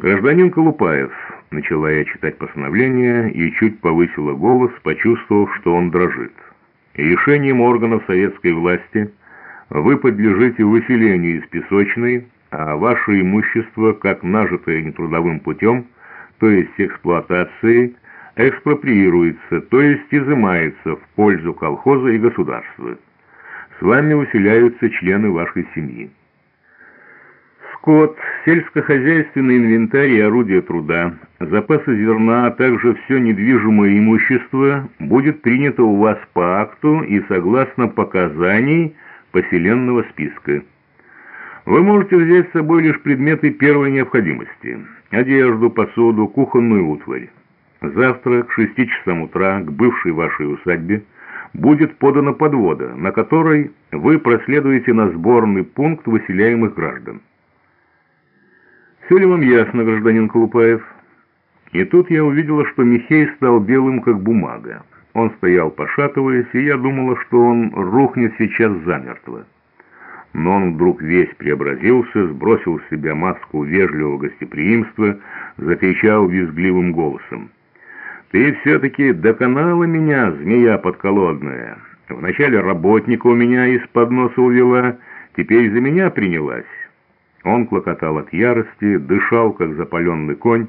«Гражданин Колупаев», — начала я читать постановление и чуть повысила голос, почувствовав, что он дрожит. «Решением органов советской власти вы подлежите выселению из песочной, а ваше имущество, как нажитое нетрудовым путем, то есть эксплуатацией, экспроприируется, то есть изымается в пользу колхоза и государства. С вами выселяются члены вашей семьи. Скот, сельскохозяйственный инвентарь и орудия труда, запасы зерна, а также все недвижимое имущество будет принято у вас по акту и согласно показаний поселенного списка. Вы можете взять с собой лишь предметы первой необходимости – одежду, посуду, кухонную утварь. Завтра к шести часам утра к бывшей вашей усадьбе будет подана подвода, на которой вы проследуете на сборный пункт выселяемых граждан. Все ли вам ясно, гражданин Колупаев? И тут я увидела, что Михей стал белым, как бумага. Он стоял, пошатываясь, и я думала, что он рухнет сейчас замертво. Но он вдруг весь преобразился, сбросил с себя маску вежливого гостеприимства, закричал визгливым голосом. «Ты все-таки доконала меня, змея подколодная. Вначале работника у меня из-под носа увела, теперь за меня принялась». Он клокотал от ярости, дышал, как запаленный конь,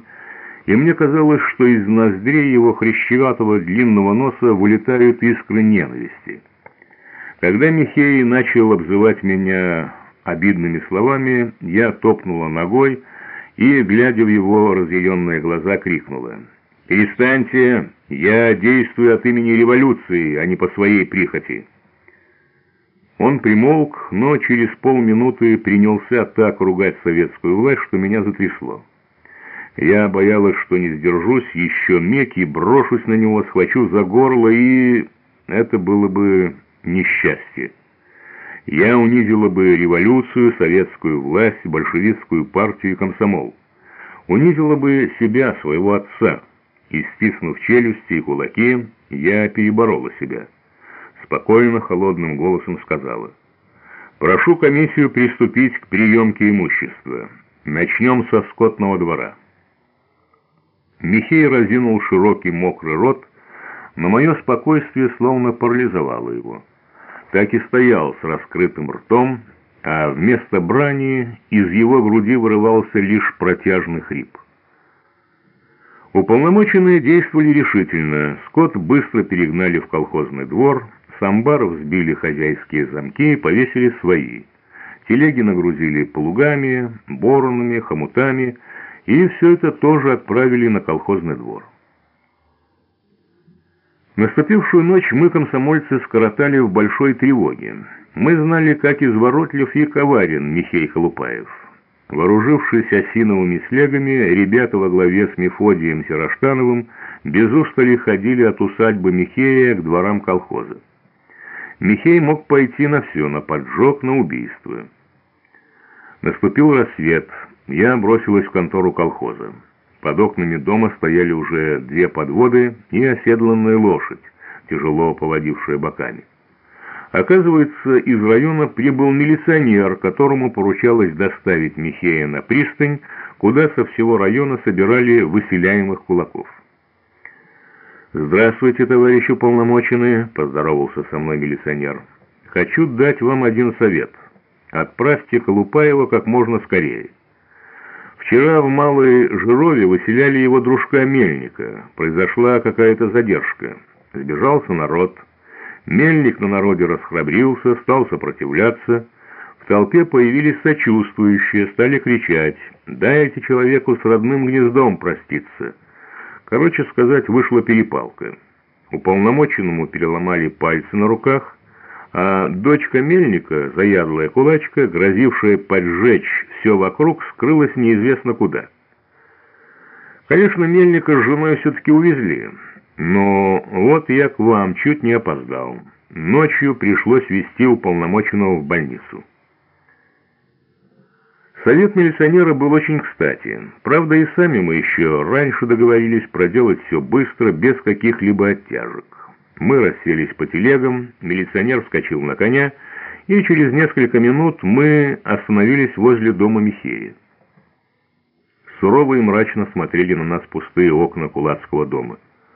и мне казалось, что из ноздрей его хрящеватого длинного носа вылетают искры ненависти. Когда Михей начал обзывать меня обидными словами, я топнула ногой и, глядя в его разъяренные глаза, крикнула — «Перестаньте! Я действую от имени революции, а не по своей прихоти!» Он примолк, но через полминуты принялся так ругать советскую власть, что меня затрясло. Я боялась, что не сдержусь, еще миг и брошусь на него, схвачу за горло, и это было бы несчастье. Я унизила бы революцию, советскую власть, большевистскую партию и комсомол. Унизила бы себя, своего отца и, стиснув челюсти и кулаки, я переборола себя. Спокойно, холодным голосом сказала. «Прошу комиссию приступить к приемке имущества. Начнем со скотного двора». Михей разинул широкий мокрый рот, но мое спокойствие словно парализовало его. Так и стоял с раскрытым ртом, а вместо брани из его груди вырывался лишь протяжный хрип. Уполномоченные действовали решительно. Скот быстро перегнали в колхозный двор, с амбаров сбили хозяйские замки и повесили свои. Телеги нагрузили плугами, боронами, хомутами, и все это тоже отправили на колхозный двор. Наступившую ночь мы, комсомольцы, скоротали в большой тревоге. Мы знали, как изворотлив и коварен Михей Халупаев. Вооружившись осиновыми слегами, ребята во главе с Мефодием Сираштановым без устали ходили от усадьбы Михея к дворам колхоза. Михей мог пойти на все, на поджог, на убийство. Наступил рассвет. Я бросилась в контору колхоза. Под окнами дома стояли уже две подводы и оседланная лошадь, тяжело поводившая боками. Оказывается, из района прибыл милиционер, которому поручалось доставить Михея на пристань, куда со всего района собирали выселяемых кулаков. «Здравствуйте, товарищ уполномоченный», — поздоровался со мной милиционер. «Хочу дать вам один совет. Отправьте Колупаева как можно скорее. Вчера в Малой Жирове выселяли его дружка Мельника. Произошла какая-то задержка. Сбежался народ». Мельник на народе расхрабрился, стал сопротивляться. В толпе появились сочувствующие, стали кричать «Дайте человеку с родным гнездом проститься». Короче сказать, вышла перепалка. Уполномоченному переломали пальцы на руках, а дочка Мельника, заядлая кулачка, грозившая поджечь все вокруг, скрылась неизвестно куда. Конечно, Мельника с женой все-таки увезли. Но вот я к вам чуть не опоздал. Ночью пришлось везти уполномоченного в больницу. Совет милиционера был очень кстати. Правда, и сами мы еще раньше договорились проделать все быстро, без каких-либо оттяжек. Мы расселись по телегам, милиционер вскочил на коня, и через несколько минут мы остановились возле дома Михея. Сурово и мрачно смотрели на нас пустые окна кулацкого дома.